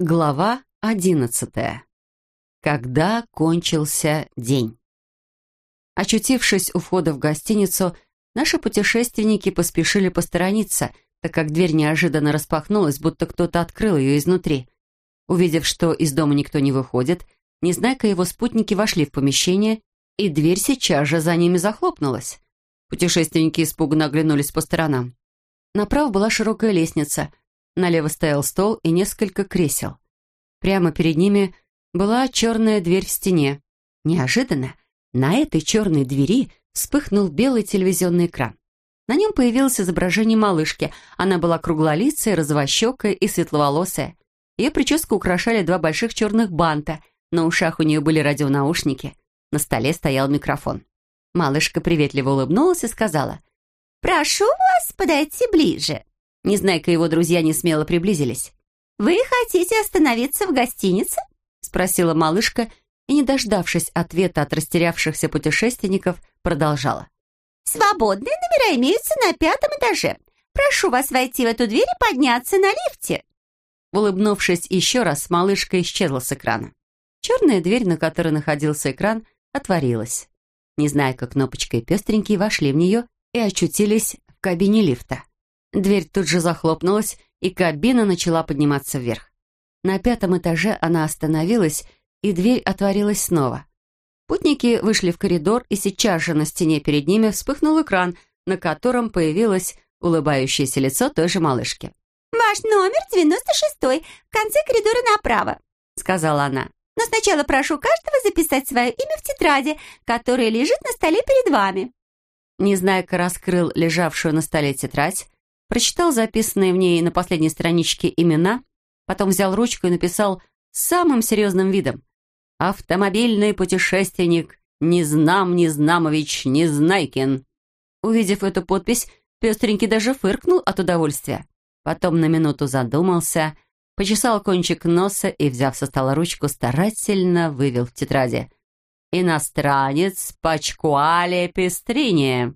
Глава одиннадцатая. Когда кончился день. Очутившись у входа в гостиницу, наши путешественники поспешили посторониться, так как дверь неожиданно распахнулась, будто кто-то открыл ее изнутри. Увидев, что из дома никто не выходит, Незнайка и его спутники вошли в помещение, и дверь сейчас же за ними захлопнулась. Путешественники испуганно оглянулись по сторонам. Направо была широкая лестница — Налево стоял стол и несколько кресел. Прямо перед ними была черная дверь в стене. Неожиданно на этой черной двери вспыхнул белый телевизионный экран. На нем появилось изображение малышки. Она была круглолицая, розовощекая и светловолосая. Ее прическу украшали два больших черных банта. На ушах у нее были радионаушники. На столе стоял микрофон. Малышка приветливо улыбнулась и сказала, «Прошу вас подойти ближе». Незнайка и его друзья не смело приблизились. «Вы хотите остановиться в гостинице?» — спросила малышка и, не дождавшись ответа от растерявшихся путешественников, продолжала. «Свободные номера имеются на пятом этаже. Прошу вас войти в эту дверь и подняться на лифте». Улыбнувшись еще раз, малышка исчезла с экрана. Черная дверь, на которой находился экран, отворилась. Незнайка, Кнопочка и Пестренький вошли в нее и очутились в кабине лифта. Дверь тут же захлопнулась, и кабина начала подниматься вверх. На пятом этаже она остановилась, и дверь отворилась снова. Путники вышли в коридор, и сейчас же на стене перед ними вспыхнул экран, на котором появилось улыбающееся лицо той же малышки. «Ваш номер 96 в конце коридора направо», — сказала она. «Но сначала прошу каждого записать свое имя в тетради, которая лежит на столе перед вами». Незнайка раскрыл лежавшую на столе тетрадь, прочитал записанные в ней на последней страничке имена, потом взял ручку и написал самым серьезным видом «Автомобильный путешественник Незнам Незнамович Незнайкин». Увидев эту подпись, пестренький даже фыркнул от удовольствия. Потом на минуту задумался, почесал кончик носа и, взяв со стола ручку, старательно вывел в тетради «Иностранец Пачкуале Пестрине».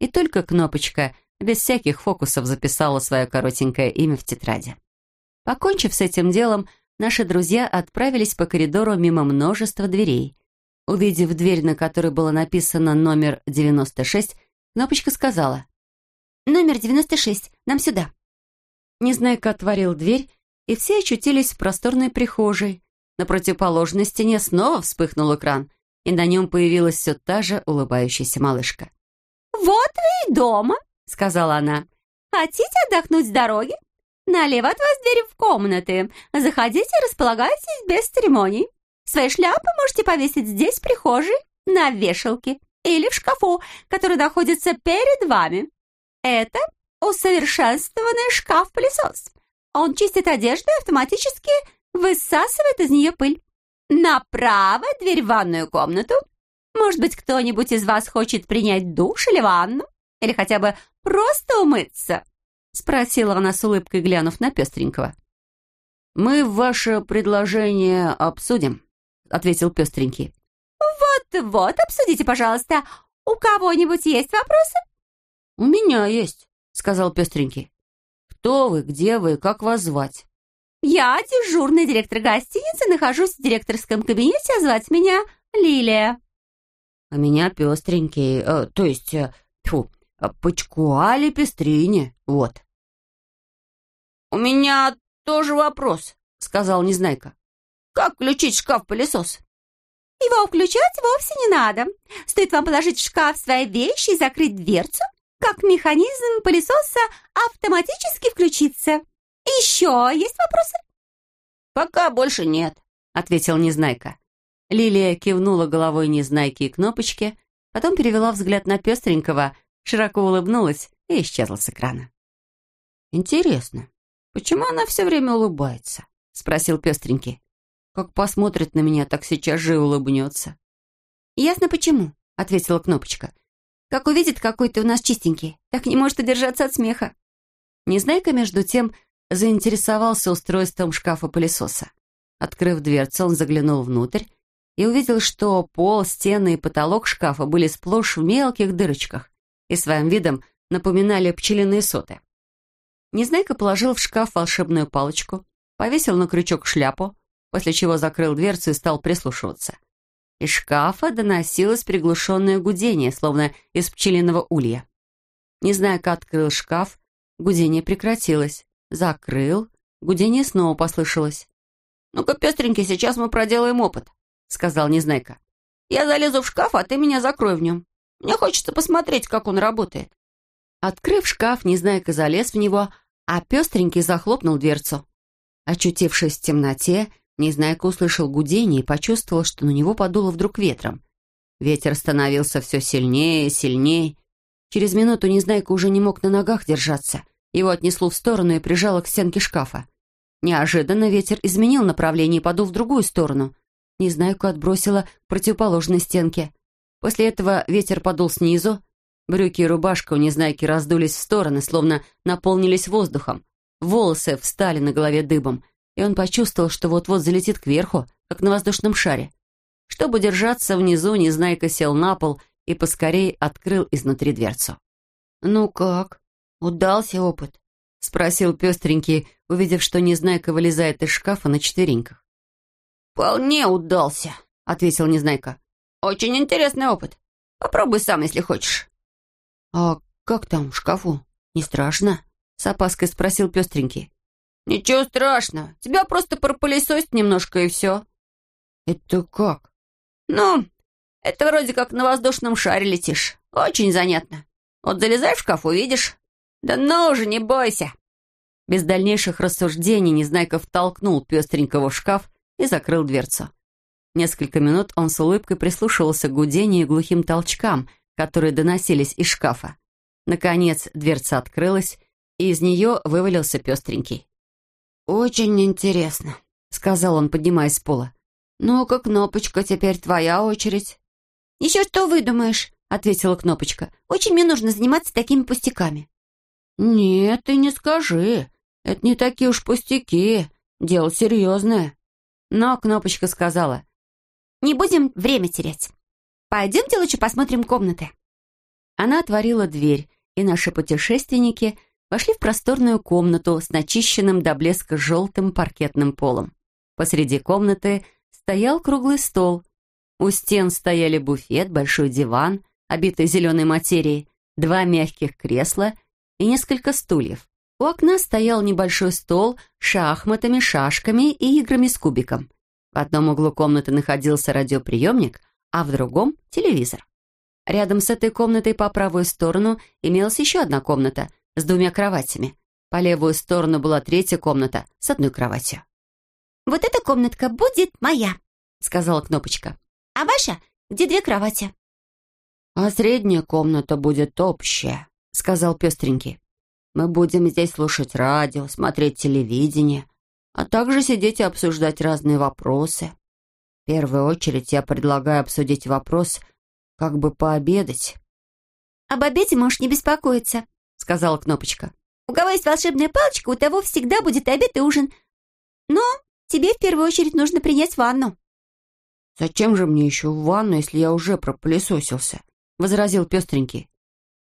И только кнопочка без всяких фокусов записала свое коротенькое имя в тетради. Покончив с этим делом, наши друзья отправились по коридору мимо множества дверей. Увидев дверь, на которой было написано номер 96, Кнопочка сказала «Номер 96, нам сюда». Незнайка отворил дверь, и все очутились в просторной прихожей. На противоположной стене снова вспыхнул экран, и на нем появилась все та же улыбающаяся малышка. «Вот вы и дома!» Сказала она. «Хотите отдохнуть с дороги? Налево от вас дверь в комнаты. Заходите и располагайтесь без церемоний. Свои шляпы можете повесить здесь, в прихожей, на вешалке или в шкафу, который находится перед вами. Это усовершенствованный шкаф-пылесос. Он чистит одежду и автоматически высасывает из нее пыль. Направо дверь в ванную комнату. Может быть, кто-нибудь из вас хочет принять душ или ванну? Или хотя бы просто умыться?» — спросила она с улыбкой, глянув на пестренького. «Мы ваше предложение обсудим», — ответил пестренький. «Вот-вот, обсудите, пожалуйста. У кого-нибудь есть вопросы?» «У меня есть», — сказал пестренький. «Кто вы, где вы, как вас звать?» «Я дежурный директор гостиницы, нахожусь в директорском кабинете, а звать меня Лилия». «А меня пестренький, э, то есть, э, тьфу, Пачкуали пестрине, вот. «У меня тоже вопрос», — сказал Незнайка. «Как включить шкаф-пылесос?» «Его включать вовсе не надо. Стоит вам положить в шкаф свои вещи и закрыть дверцу, как механизм пылесоса автоматически включится. Еще есть вопросы?» «Пока больше нет», — ответил Незнайка. Лилия кивнула головой Незнайке и кнопочке, потом перевела взгляд на пестренького — широко улыбнулась и исчезла с экрана. «Интересно, почему она все время улыбается?» — спросил пестренький. «Как посмотрит на меня, так сейчас же улыбнется». «Ясно почему», — ответила Кнопочка. «Как увидит, какой ты у нас чистенький, так не может удержаться от смеха». Незнайка, между тем, заинтересовался устройством шкафа-пылесоса. Открыв дверцу, он заглянул внутрь и увидел, что пол, стены и потолок шкафа были сплошь в мелких дырочках и своим видом напоминали пчелиные соты. Незнайка положил в шкаф волшебную палочку, повесил на крючок шляпу, после чего закрыл дверцу и стал прислушиваться. Из шкафа доносилось приглушенное гудение, словно из пчелиного улья. Незнайка открыл шкаф, гудение прекратилось. Закрыл, гудение снова послышалось. «Ну-ка, пестренький, сейчас мы проделаем опыт», — сказал Незнайка. «Я залезу в шкаф, а ты меня закрой в нем. Мне хочется посмотреть, как он работает». Открыв шкаф, Незнайка залез в него, а пестренький захлопнул дверцу. Очутившись в темноте, Незнайка услышал гудение и почувствовал, что на него подуло вдруг ветром. Ветер становился все сильнее и сильнее. Через минуту Незнайка уже не мог на ногах держаться. Его отнесло в сторону и прижало к стенке шкафа. Неожиданно ветер изменил направление и подул в другую сторону. Незнайку отбросило к противоположной стенке. После этого ветер подул снизу. Брюки и рубашка у Незнайки раздулись в стороны, словно наполнились воздухом. Волосы встали на голове дыбом и он почувствовал, что вот-вот залетит кверху, как на воздушном шаре. Чтобы держаться внизу, Незнайка сел на пол и поскорей открыл изнутри дверцу. «Ну как? Удался опыт?» — спросил пестренький, увидев, что Незнайка вылезает из шкафа на четвереньках. «Вполне удался», — ответил Незнайка. «Очень интересный опыт. Попробуй сам, если хочешь». «А как там в шкафу? Не страшно?» — с опаской спросил пестренький. «Ничего страшного. Тебя просто пропылесосить немножко и все». «Это как?» «Ну, это вроде как на воздушном шаре летишь. Очень занятно. Вот залезай в шкаф, увидишь. Да ну же, не бойся». Без дальнейших рассуждений Незнайка втолкнул пестренького в шкаф и закрыл дверцу. Несколько минут он с улыбкой прислушивался к гудению и глухим толчкам, которые доносились из шкафа. Наконец дверца открылась, и из нее вывалился пестренький. «Очень интересно», — сказал он, поднимаясь с пола. «Ну-ка, Кнопочка, теперь твоя очередь». «Еще что выдумаешь?» — ответила Кнопочка. «Очень мне нужно заниматься такими пустяками». «Нет, ты не скажи. Это не такие уж пустяки. Дело серьезное». Но Кнопочка сказала. «Не будем время терять. Пойдемте лучше посмотрим комнаты». Она отворила дверь, и наши путешественники — вошли в просторную комнату с начищенным до блеска желтым паркетным полом. Посреди комнаты стоял круглый стол. У стен стояли буфет, большой диван, обитый зеленой материей, два мягких кресла и несколько стульев. У окна стоял небольшой стол с шахматами, шашками и играми с кубиком. В одном углу комнаты находился радиоприемник, а в другом — телевизор. Рядом с этой комнатой по правую сторону имелась еще одна комната — с двумя кроватями. По левую сторону была третья комната с одной кроватью. «Вот эта комнатка будет моя», — сказала Кнопочка. «А ваша, где две кровати?» «А средняя комната будет общая», — сказал пестренький. «Мы будем здесь слушать радио, смотреть телевидение, а также сидеть и обсуждать разные вопросы. В первую очередь я предлагаю обсудить вопрос, как бы пообедать». «Об обеде можешь не беспокоиться», сказала Кнопочка. «У кого есть волшебная палочка, у того всегда будет обед и ужин. Но тебе в первую очередь нужно принять ванну». «Зачем же мне еще в ванну, если я уже пропылесосился?» — возразил пестренький.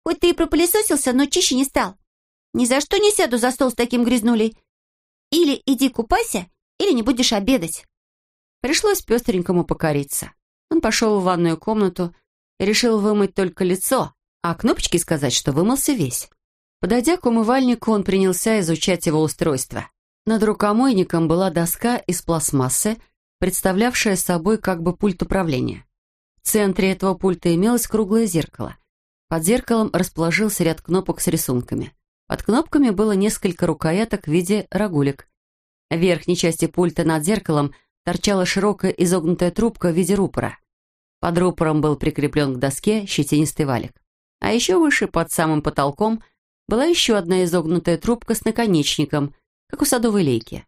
«Хоть ты и пропылесосился, но чище не стал. Ни за что не сяду за стол с таким грязнулей. Или иди купайся, или не будешь обедать». Пришлось пестренькому покориться. Он пошел в ванную комнату и решил вымыть только лицо, а кнопочки сказать, что вымылся весь. Подойдя к умывальнику, он принялся изучать его устройство. Над рукомойником была доска из пластмассы, представлявшая собой как бы пульт управления. В центре этого пульта имелось круглое зеркало. Под зеркалом расположился ряд кнопок с рисунками. Под кнопками было несколько рукояток в виде рогулек. В верхней части пульта над зеркалом торчала широкая изогнутая трубка в виде рупора. Под рупором был прикреплен к доске щетинистый валик. А еще выше, под самым потолком, была еще одна изогнутая трубка с наконечником, как у садовой лейки.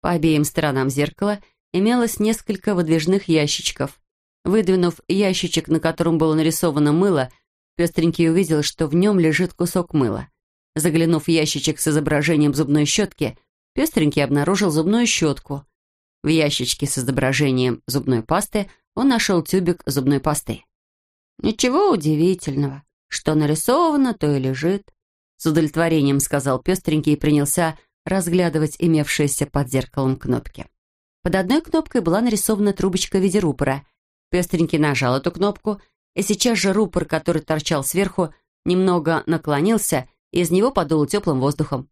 По обеим сторонам зеркала имелось несколько выдвижных ящичков. Выдвинув ящичек, на котором было нарисовано мыло, пестренький увидел, что в нем лежит кусок мыла. Заглянув в ящичек с изображением зубной щетки, пестренький обнаружил зубную щетку. В ящичке с изображением зубной пасты он нашел тюбик зубной пасты. «Ничего удивительного. Что нарисовано, то и лежит. С удовлетворением сказал пестренький и принялся разглядывать имевшиеся под зеркалом кнопки. Под одной кнопкой была нарисована трубочка в виде рупора. Пестренький нажал эту кнопку, и сейчас же рупор, который торчал сверху, немного наклонился, из него подуло теплым воздухом.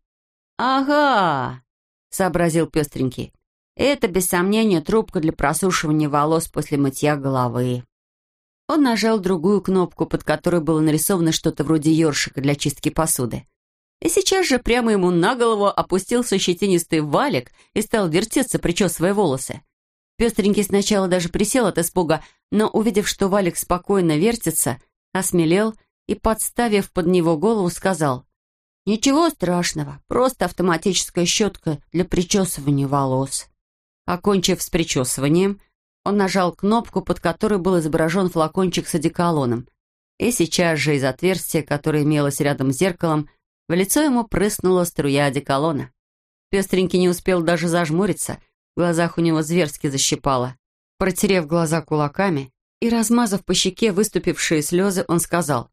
«Ага!» — сообразил пестренький. «Это, без сомнения, трубка для просушивания волос после мытья головы». Он нажал другую кнопку, под которой было нарисовано что-то вроде ёршика для чистки посуды. И сейчас же прямо ему на голову опустился щетинистый валик и стал вертеться, причесывая волосы. Пестренький сначала даже присел от испуга, но, увидев, что валик спокойно вертится, осмелел и, подставив под него голову, сказал «Ничего страшного, просто автоматическая щетка для причесывания волос». Окончив с причесыванием, он нажал кнопку, под которой был изображен флакончик с одеколоном. И сейчас же из отверстия, которое имелось рядом с зеркалом, в лицо ему прыснула струя одеколона. Пестренький не успел даже зажмуриться, в глазах у него зверски защипало. Протерев глаза кулаками и размазав по щеке выступившие слезы, он сказал,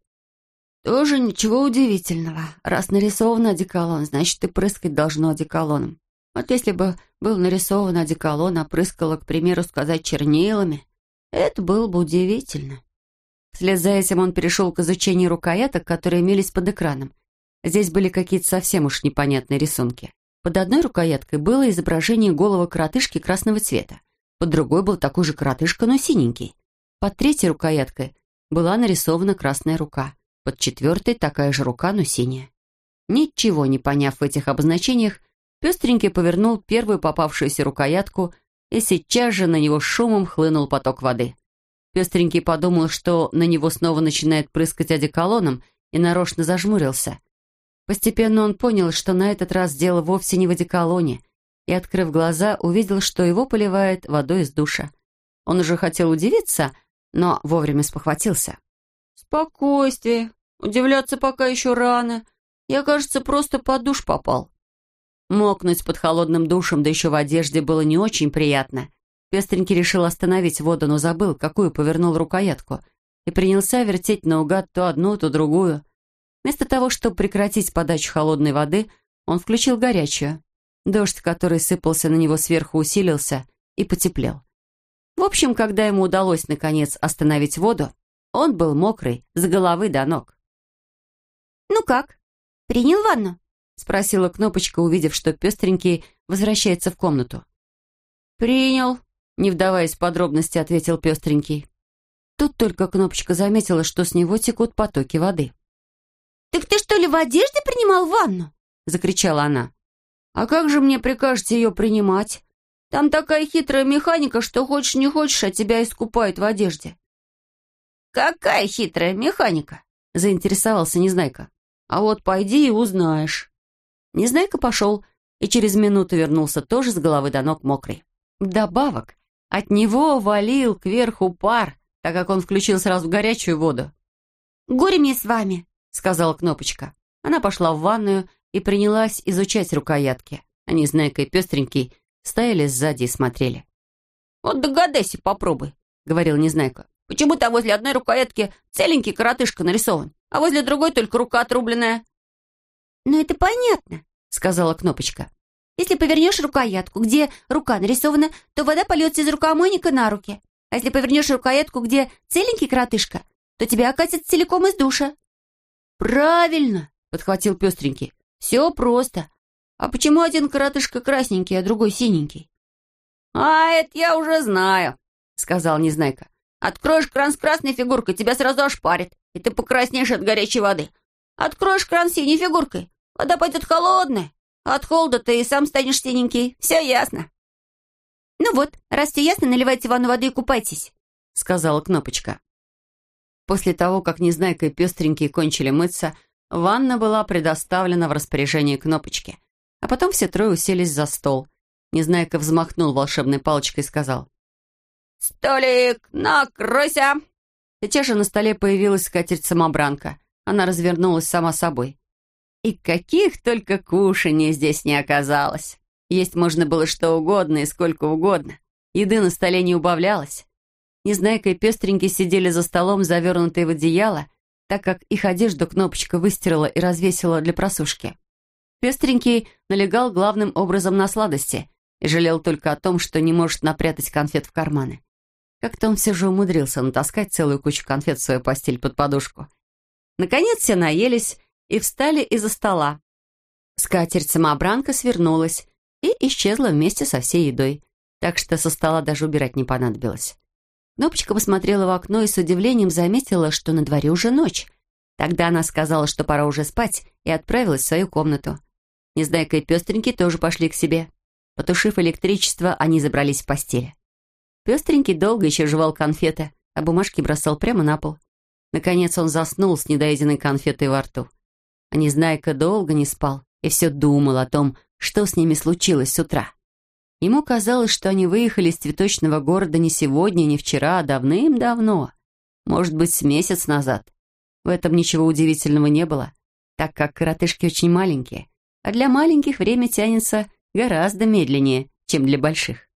«Тоже ничего удивительного. Раз нарисован одеколон, значит, и прыскать должно одеколоном. Вот если бы был нарисован одеколон, а прыскало, к примеру, сказать чернилами, это было бы удивительно». Вслед за этим он перешел к изучению рукояток, которые имелись под экраном. Здесь были какие-то совсем уж непонятные рисунки. Под одной рукояткой было изображение голого коротышки красного цвета. Под другой был такой же коротышка, но синенький. Под третьей рукояткой была нарисована красная рука под четвертой такая же рука, но синяя. Ничего не поняв в этих обозначениях, пестренький повернул первую попавшуюся рукоятку, и сейчас же на него шумом хлынул поток воды. Пестренький подумал, что на него снова начинает прыскать одеколоном, и нарочно зажмурился. Постепенно он понял, что на этот раз дело вовсе не в одеколоне, и, открыв глаза, увидел, что его поливает водой из душа. Он уже хотел удивиться, но вовремя спохватился. «Спокойствие. Удивляться пока еще рано. Я, кажется, просто под душ попал». Мокнуть под холодным душем, да еще в одежде, было не очень приятно. Пестренький решил остановить воду, но забыл, какую повернул рукоятку, и принялся вертеть наугад то одну, то другую. Вместо того, чтобы прекратить подачу холодной воды, он включил горячую. Дождь, который сыпался на него сверху, усилился и потеплел. В общем, когда ему удалось, наконец, остановить воду, он был мокрый, с головы до ног. «Ну как? Принял ванну?» — спросила Кнопочка, увидев, что пестренький возвращается в комнату. «Принял», — не вдаваясь в подробности, ответил пестренький. Тут только Кнопочка заметила, что с него текут потоки воды. «Так ты что ли в одежде принимал ванну?» — закричала она. «А как же мне прикажете ее принимать? Там такая хитрая механика, что хочешь не хочешь, а тебя искупают в одежде. «Какая хитрая механика?» — заинтересовался Незнайка. «А вот пойди и узнаешь». Незнайка пошел и через минуту вернулся тоже с головы до ног мокрый. Вдобавок, от него валил кверху пар, так как он включил сразу горячую воду. «Горе мне с вами», — сказала Кнопочка. Она пошла в ванную и принялась изучать рукоятки. А Незнайка и Пестренький стояли сзади и смотрели. «Вот догадайся, попробуй», — говорил Незнайка. Почему-то возле одной рукоятки целенький коротышка нарисован, а возле другой только рука отрубленная». «Ну, это понятно», — сказала Кнопочка. «Если повернешь рукоятку, где рука нарисована, то вода польется из рукомойника на руки. А если повернешь рукоятку, где целенький коротышка, то тебя окатит целиком из душа». «Правильно», — подхватил пестренький. «Все просто. А почему один коротышка красненький, а другой синенький?» «А, это я уже знаю», — сказал Незнайка. Откроешь кран с красной фигуркой, тебя сразу ошпарит, и ты покраснеешь от горячей воды. Откроешь кран с синей фигуркой, вода пойдет холодная. От холода ты и сам станешь синенький. Все ясно. «Ну вот, раз все ясно, наливайте ванну воды и купайтесь», — сказала Кнопочка. После того, как Незнайка и Пестренький кончили мыться, ванна была предоставлена в распоряжение Кнопочки. А потом все трое уселись за стол. Незнайка взмахнул волшебной палочкой и сказал. «Столик, накройся!» Сейчас же на столе появилась скатерть-самобранка. Она развернулась сама собой. И каких только кушаний здесь не оказалось. Есть можно было что угодно и сколько угодно. Еды на столе не убавлялось. Незнайка и пестренький сидели за столом, завернутые в одеяло, так как их одежду кнопочка выстирала и развесила для просушки. Пестренький налегал главным образом на сладости и жалел только о том, что не может напрятать конфет в карманы. Как-то он все же умудрился натаскать целую кучу конфет в свою постель под подушку. Наконец все наелись и встали из-за стола. Скатерть-самобранка свернулась и исчезла вместе со всей едой, так что со стола даже убирать не понадобилось. Кнопочка посмотрела в окно и с удивлением заметила, что на дворе уже ночь. Тогда она сказала, что пора уже спать, и отправилась в свою комнату. Незнайка и пестренький тоже пошли к себе. Потушив электричество, они забрались в постель. Пестренький долго еще жевал конфеты, а бумажки бросал прямо на пол. Наконец он заснул с недоеденной конфетой во рту. А Незнайка долго не спал и все думал о том, что с ними случилось с утра. Ему казалось, что они выехали из цветочного города не сегодня, не вчера, а давным-давно. Может быть, с месяц назад. В этом ничего удивительного не было, так как коротышки очень маленькие, а для маленьких время тянется гораздо медленнее, чем для больших.